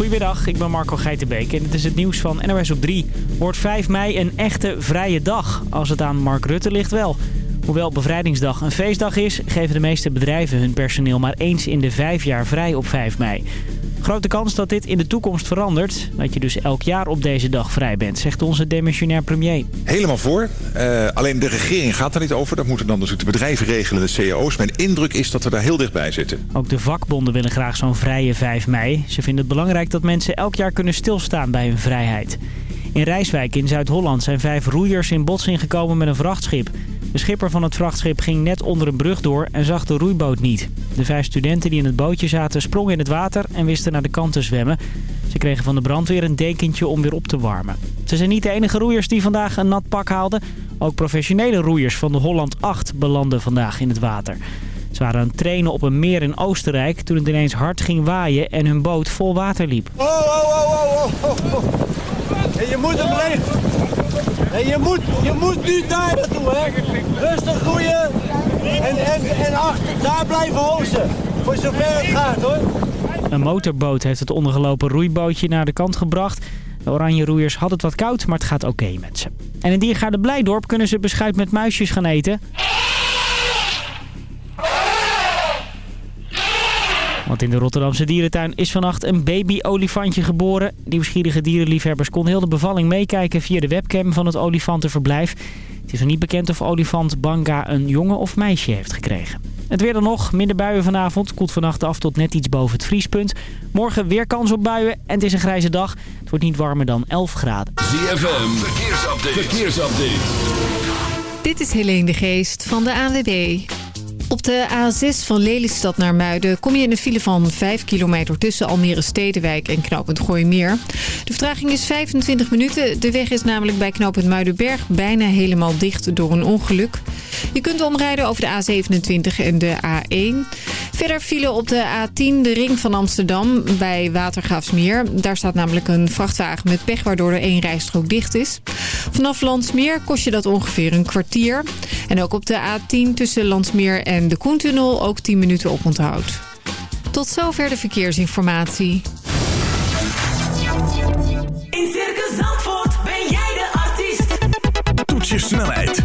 Goedemiddag, ik ben Marco Geitenbeek en dit is het nieuws van NOS op 3. Wordt 5 mei een echte vrije dag? Als het aan Mark Rutte ligt wel. Hoewel bevrijdingsdag een feestdag is, geven de meeste bedrijven hun personeel maar eens in de vijf jaar vrij op 5 mei. Grote kans dat dit in de toekomst verandert. Dat je dus elk jaar op deze dag vrij bent, zegt onze demissionair premier. Helemaal voor. Uh, alleen de regering gaat daar niet over. Dat moeten dan dus de bedrijven regelen, de cao's. Mijn indruk is dat we daar heel dichtbij zitten. Ook de vakbonden willen graag zo'n vrije 5 mei. Ze vinden het belangrijk dat mensen elk jaar kunnen stilstaan bij hun vrijheid. In Rijswijk in Zuid-Holland zijn vijf roeiers in botsing gekomen met een vrachtschip. De schipper van het vrachtschip ging net onder een brug door en zag de roeiboot niet. De vijf studenten die in het bootje zaten sprongen in het water en wisten naar de kant te zwemmen. Ze kregen van de brandweer een dekentje om weer op te warmen. Ze zijn niet de enige roeiers die vandaag een nat pak haalden. Ook professionele roeiers van de Holland 8 belanden vandaag in het water. Ze waren aan het trainen op een meer in Oostenrijk toen het ineens hard ging waaien en hun boot vol water liep. Je moet hem leeg. En je moet, je moet nu daar naartoe, hè. Rustig groeien. En, en, en achter, daar blijven hozen. Voor zover het gaat, hoor. Een motorboot heeft het ondergelopen roeibootje naar de kant gebracht. De oranje roeiers hadden het wat koud, maar het gaat oké met ze. En in Diergaarde Blijdorp kunnen ze beschuit met muisjes gaan eten. Want in de Rotterdamse dierentuin is vannacht een baby-olifantje geboren. Nieuwsgierige dierenliefhebbers konden heel de bevalling meekijken via de webcam van het olifantenverblijf. Het is nog niet bekend of olifant Banga een jongen of meisje heeft gekregen. Het weer dan nog. Minder buien vanavond. Koelt vannacht af tot net iets boven het vriespunt. Morgen weer kans op buien. En het is een grijze dag. Het wordt niet warmer dan 11 graden. ZFM. Verkeersupdate. Verkeersupdate. Dit is Helene de Geest van de ANWB. Op de A6 van Lelystad naar Muiden kom je in een file van 5 kilometer tussen Almere Stedenwijk en knooppunt Gooimeer. De vertraging is 25 minuten. De weg is namelijk bij knooppunt Muidenberg bijna helemaal dicht door een ongeluk. Je kunt omrijden over de A27 en de A1. Verder file op de A10, de ring van Amsterdam, bij Watergraafsmeer. Daar staat namelijk een vrachtwagen met pech waardoor er één rijstrook dicht is. Vanaf Landsmeer kost je dat ongeveer een kwartier. En ook op de A10 tussen Landsmeer en de Koentunnel ook 10 minuten op onthoud. Tot zover de verkeersinformatie. In Circus Zandvoort ben jij de artiest. Toets je snelheid,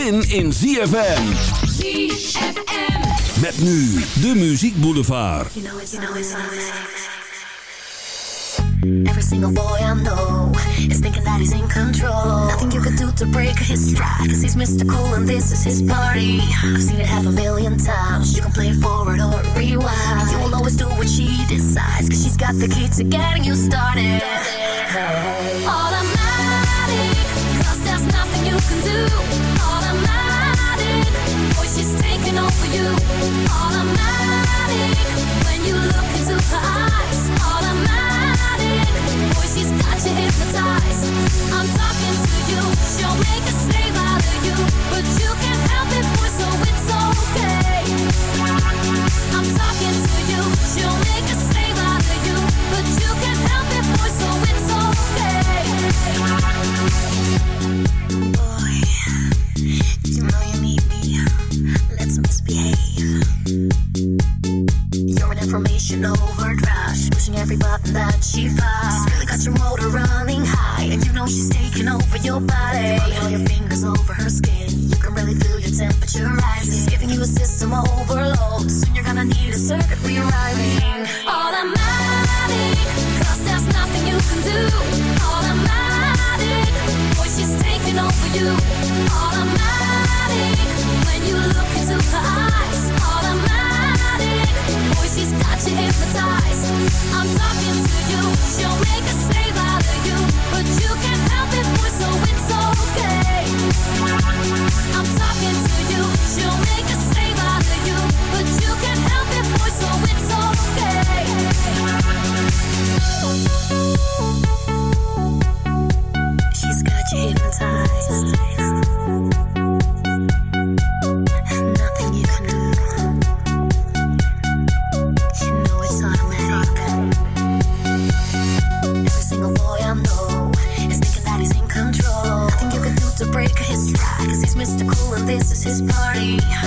zin in ZFM. ZFM. Met nu de Muziek Boulevard. You know it's, you know it's Every single boy I know is thinking that he's in control. Nothing you can do to break his stride, cause he's Mr. Cool and this is his party. I've seen it half a million times. You can play it forward or rewind. You will always do what she decides, cause she's got the key to getting you started. Automatic, cause there's nothing you can do. She's taking over you. Automatic, when you look into her eyes. Automatic, boy, she's got you hypnotized. I'm talking to you, she'll make a slave out of you, but you can't help it, boy, so it's okay. I'm talking to you, she'll make a slave out of you, but you can't help it, boy, so it's okay. Overdrive. She's pushing every button that she finds. Really got your motor running high, and you know she's taking over your body. This is party.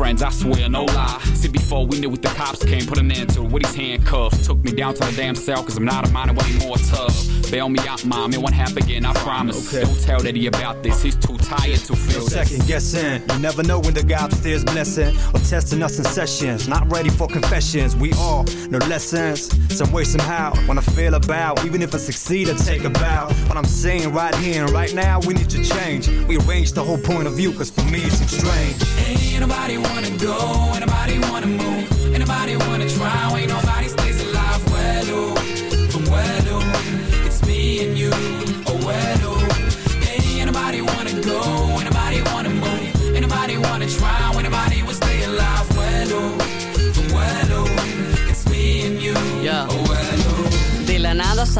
Friends, I swear, no lie. See, before we knew what the cops came, put an end to it with his handcuffs. Took me down to the damn cell, cause I'm not a minor more tough. Bail me out, mom, it won't happen again, I promise. Okay. Don't tell Daddy about this, he's too tired to feel No this. second guessing. You never know when the guy upstairs blessing or testing us in sessions. Not ready for confessions. We all know lessons. Some way, somehow. When I feel about, even if I succeed, I take a bow. What I'm saying right here and right now, we need to change. We arrange the whole point of view, cause for me it seems strange. Ain't anybody wanna go, anybody wanna move, anybody wanna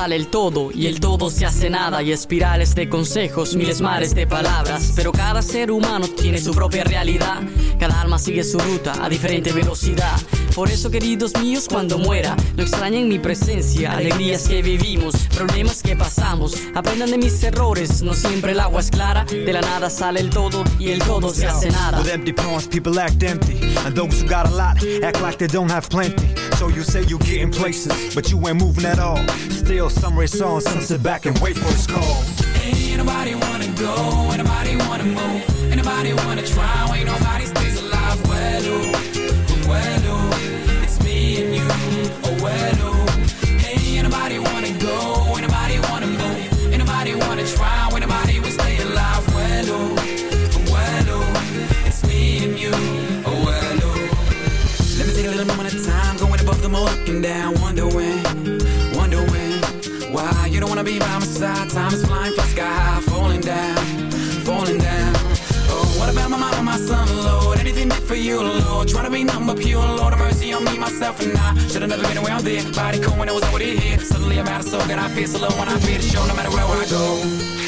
sale el todo y el todo se hace nada y espirales de consejos, miles mares de palabras. Pero cada ser humano tiene su propia realidad, cada alma sigue su ruta a diferente velocidad. Por eso, queridos míos, cuando muera, no extrañen mi presencia, alegrías que vivimos, problemas que pasamos. Aprendan de mis errores, no siempre el agua es clara. De la nada sale el todo y el todo se hace nada. With empty people act empty. And those who got a lot act like they don't have plenty. So you say you getting places, but you ain't moving at all. Still, some race on, some sit back and wait for its call. Ain't nobody wanna go, anybody wanna move, anybody wanna try, side. Time is flying, fly sky high, falling down, falling down. Oh, what about my mama, my son, Lord? Anything did for you, Lord? Trying to be nothing but pure, Lord. Have mercy on me, myself, and I. Should've never been around there. Body cool when I was over here. Suddenly I'm out of soul, and I feel so low when I feel the show, no matter where I go.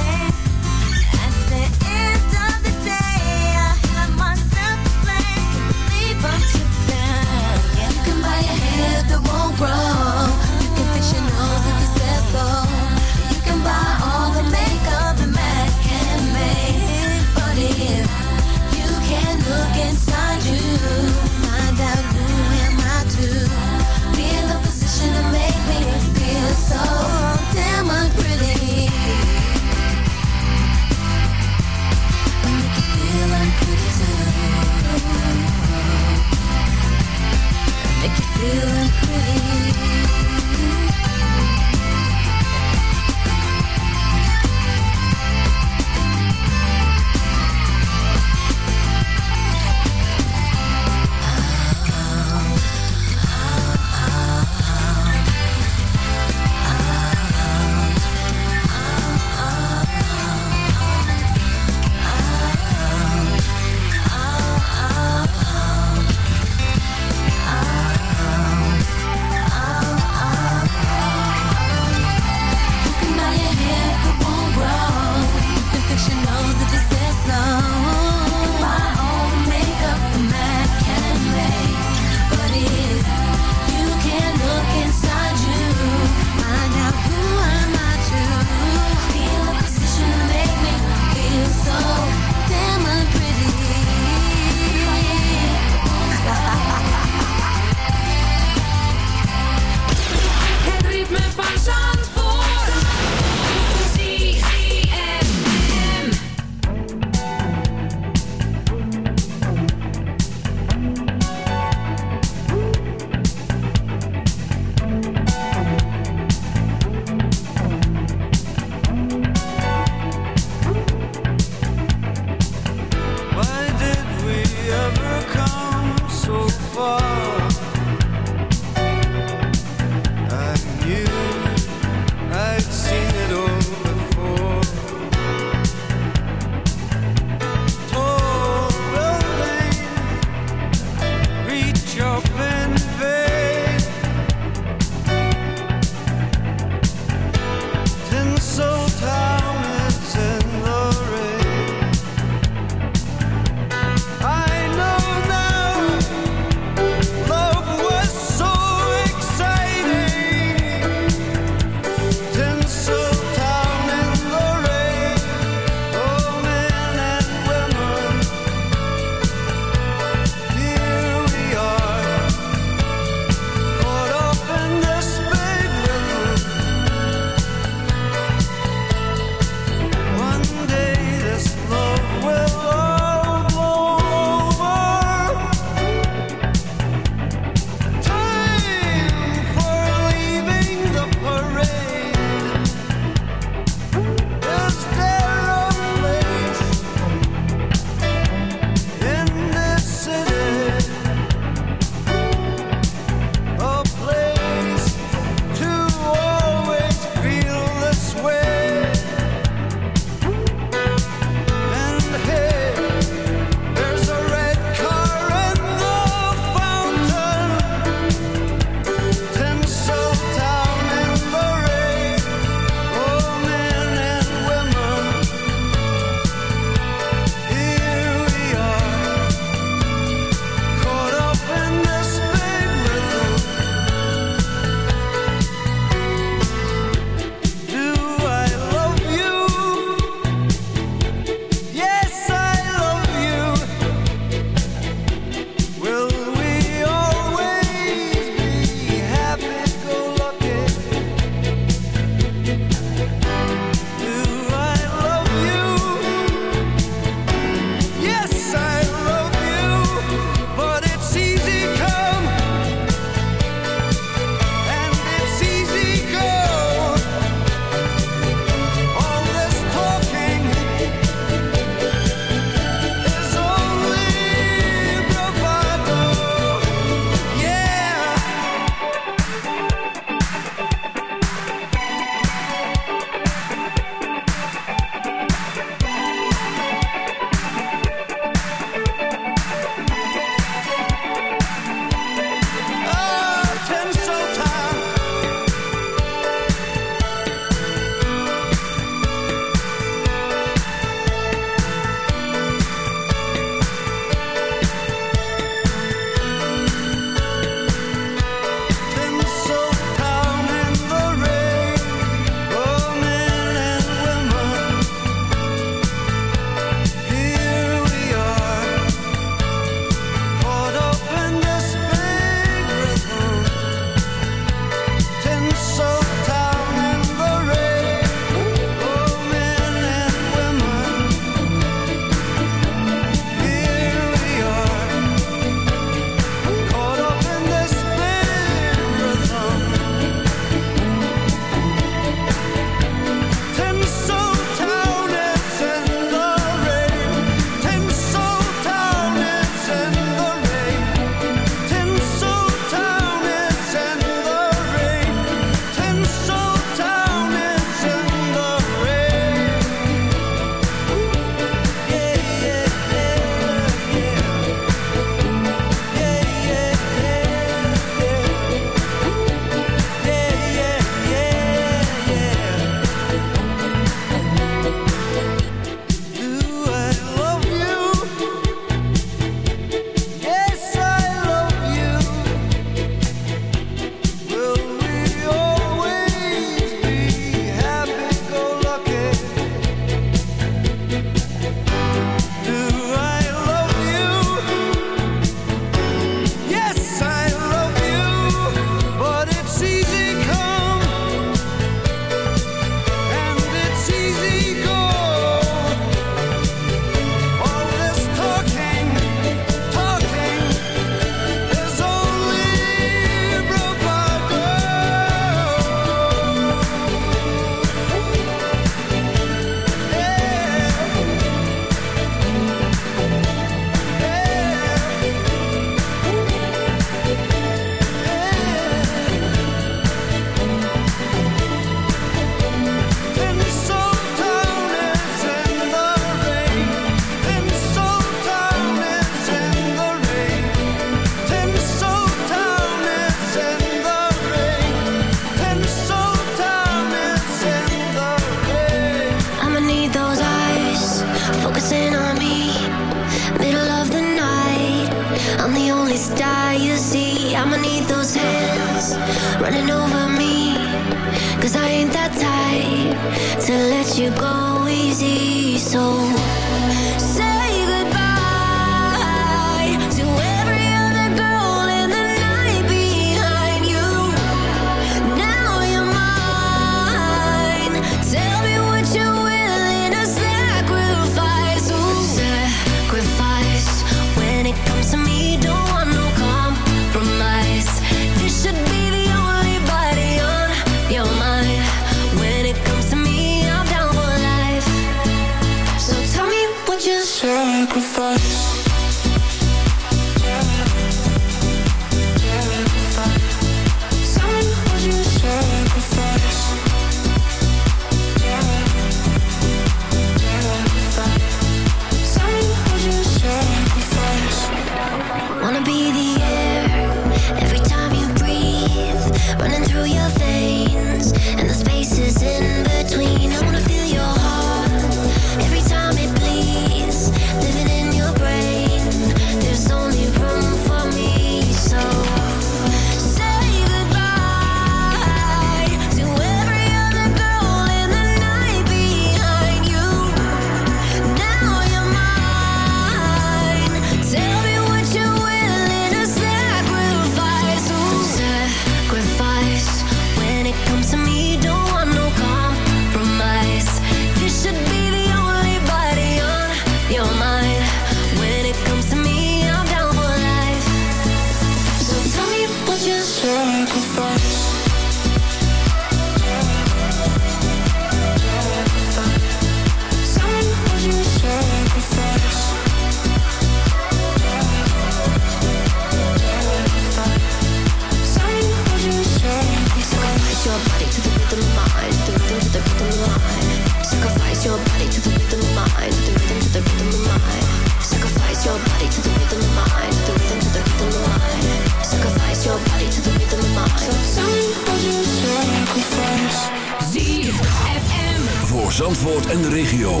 Zandvoort en de regio.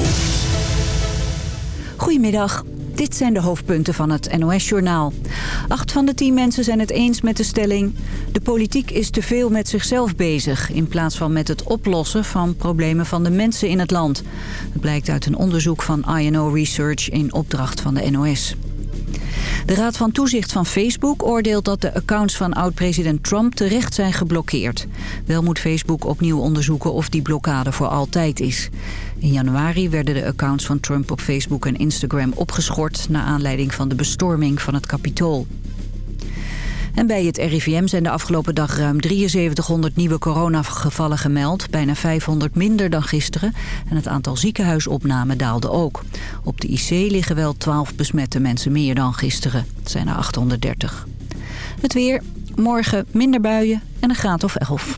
Goedemiddag. Dit zijn de hoofdpunten van het NOS-journaal. Acht van de tien mensen zijn het eens met de stelling... de politiek is te veel met zichzelf bezig... in plaats van met het oplossen van problemen van de mensen in het land. Het blijkt uit een onderzoek van INO Research in opdracht van de NOS. De Raad van Toezicht van Facebook oordeelt dat de accounts van oud-president Trump terecht zijn geblokkeerd. Wel moet Facebook opnieuw onderzoeken of die blokkade voor altijd is. In januari werden de accounts van Trump op Facebook en Instagram opgeschort... naar aanleiding van de bestorming van het Capitool. En bij het RIVM zijn de afgelopen dag ruim 7300 nieuwe coronagevallen gemeld. Bijna 500 minder dan gisteren. En het aantal ziekenhuisopnamen daalde ook. Op de IC liggen wel 12 besmette mensen meer dan gisteren. Het zijn er 830. Het weer, morgen minder buien en een graad of 11.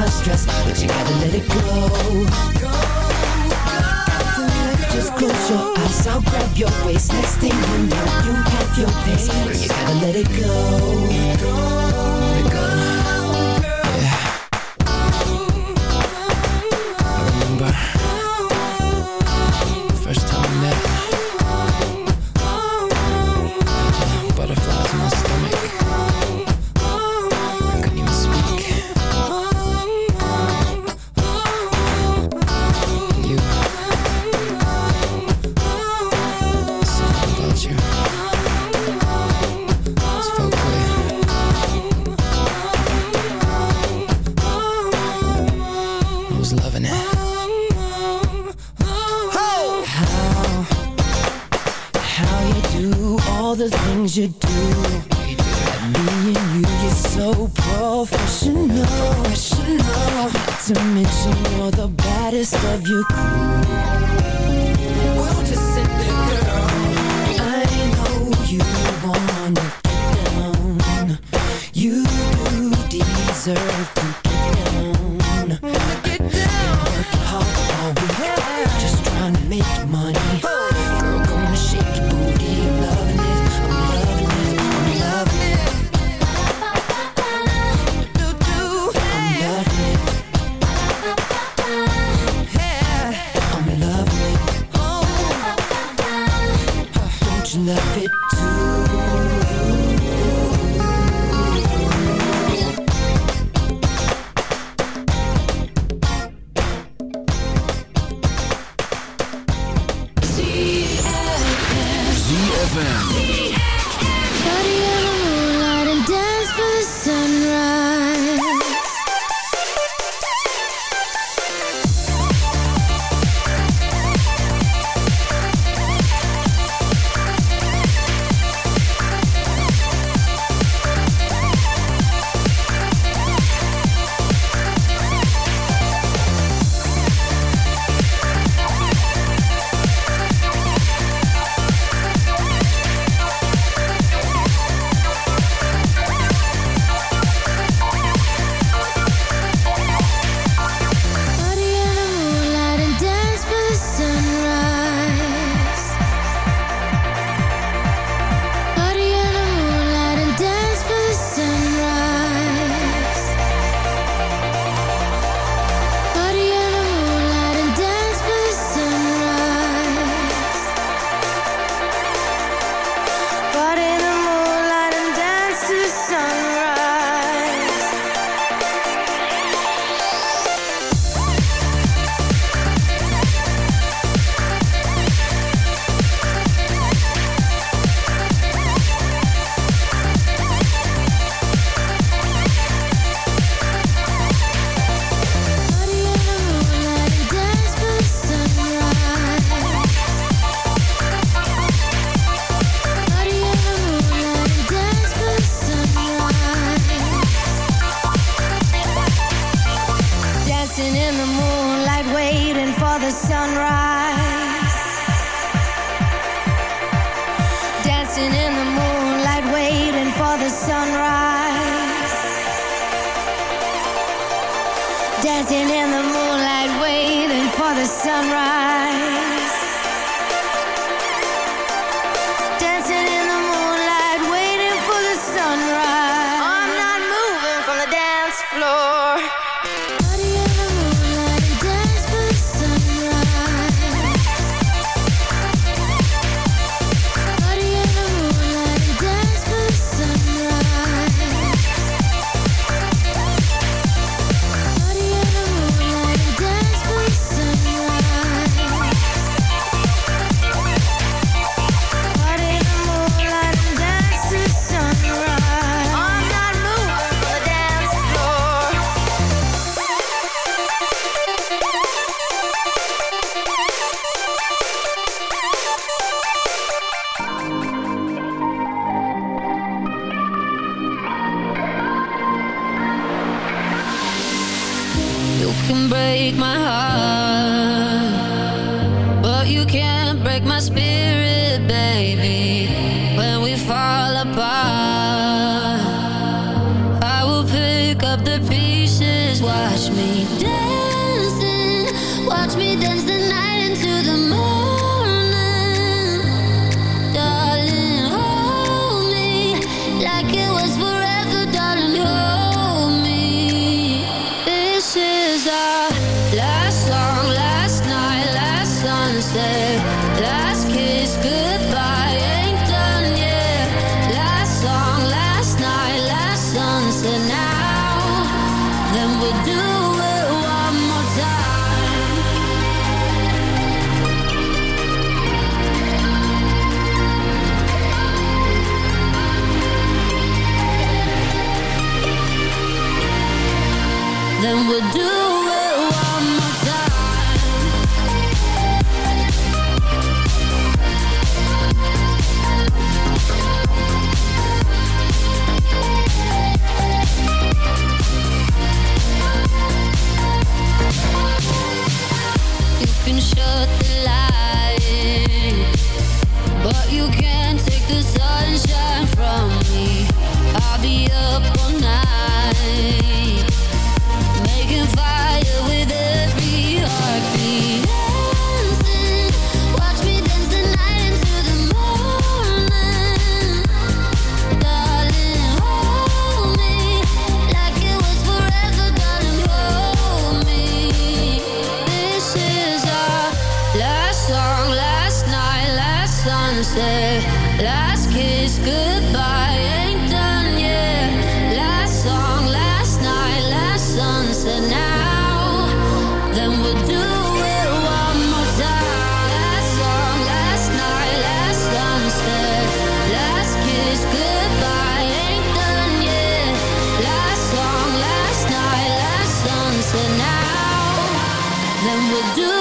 my stress, but you gotta let it go. go, go, go Just close your eyes, I'll grab your waist. Next thing you know, you have your pace, but you gotta let it go. will do.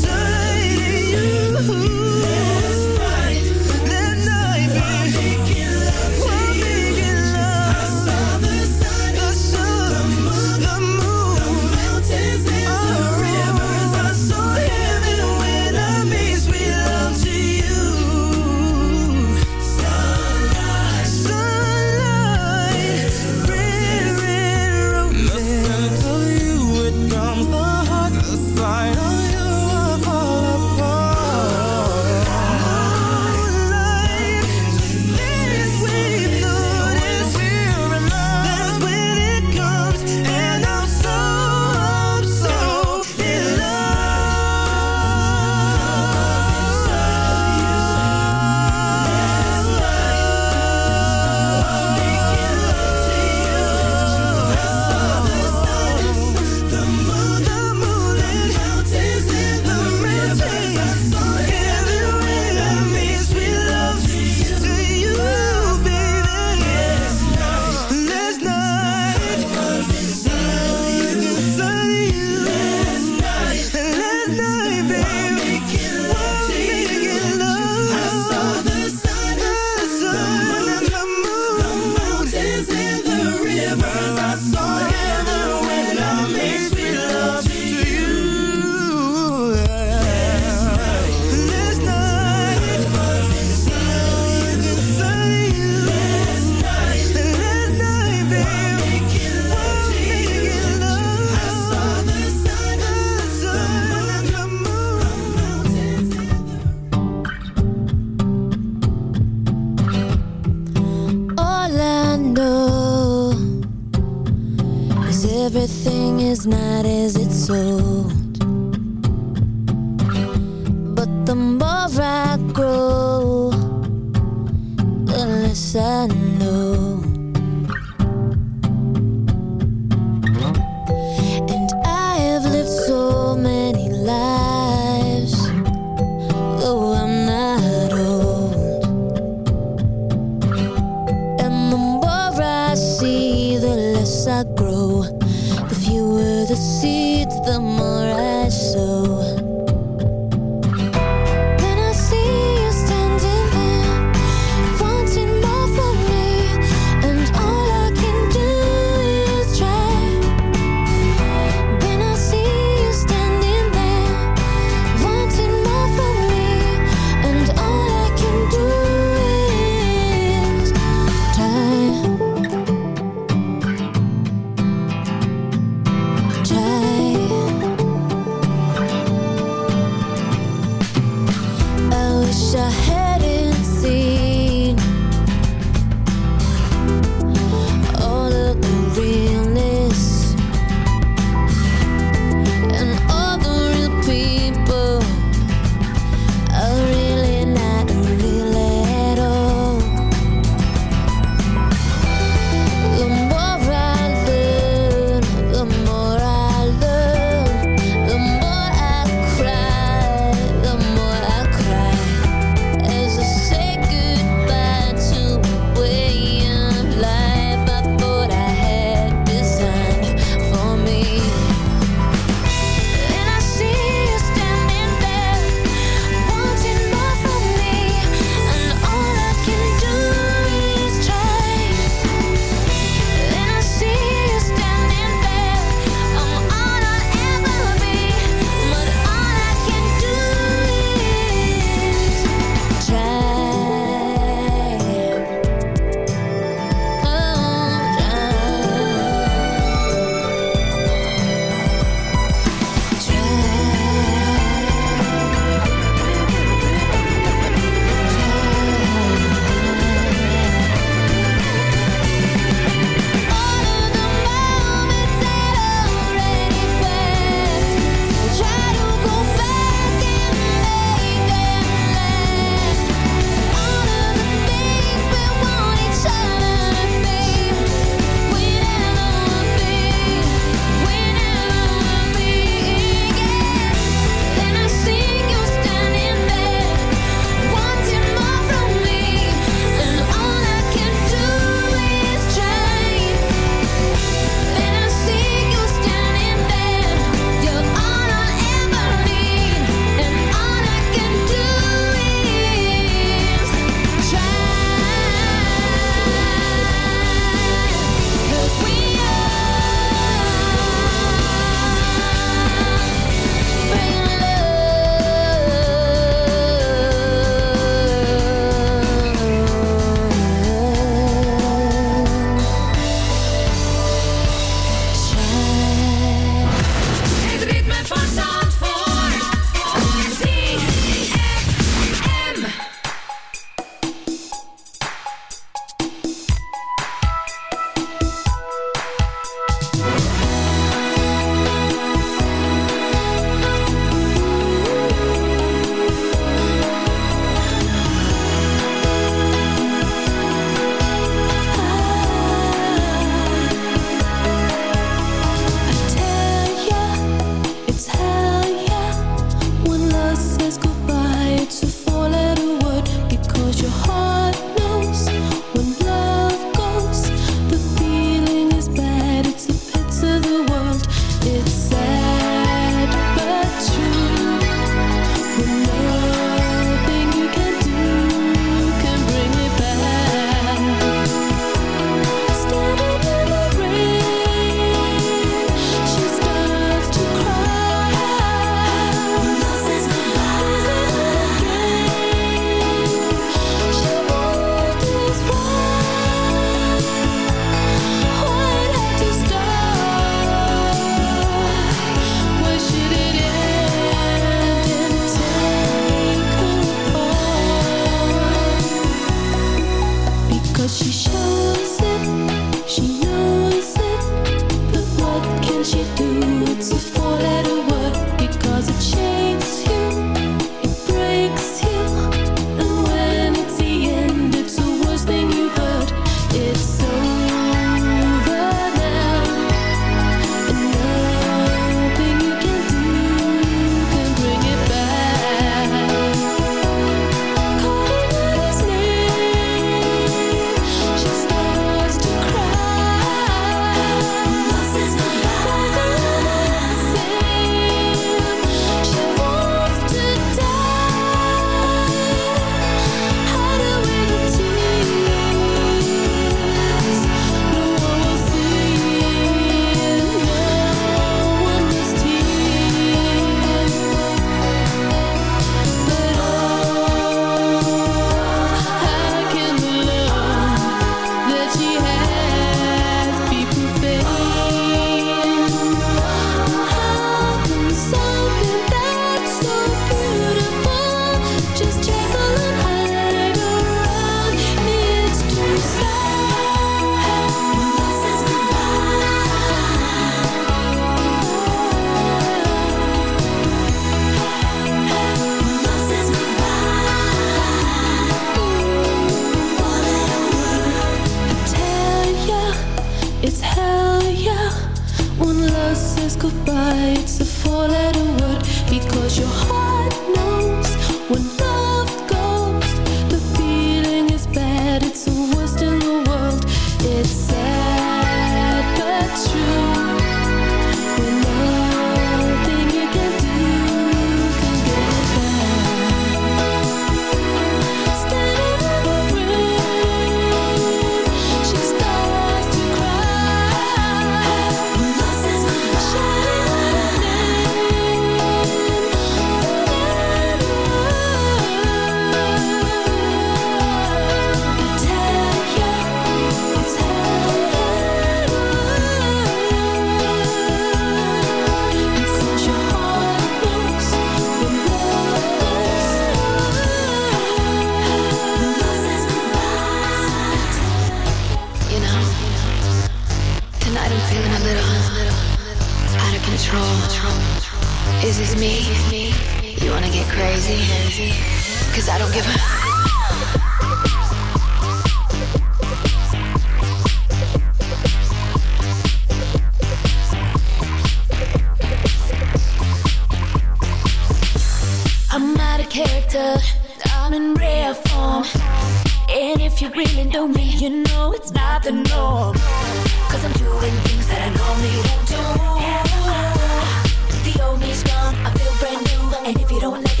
And if you don't like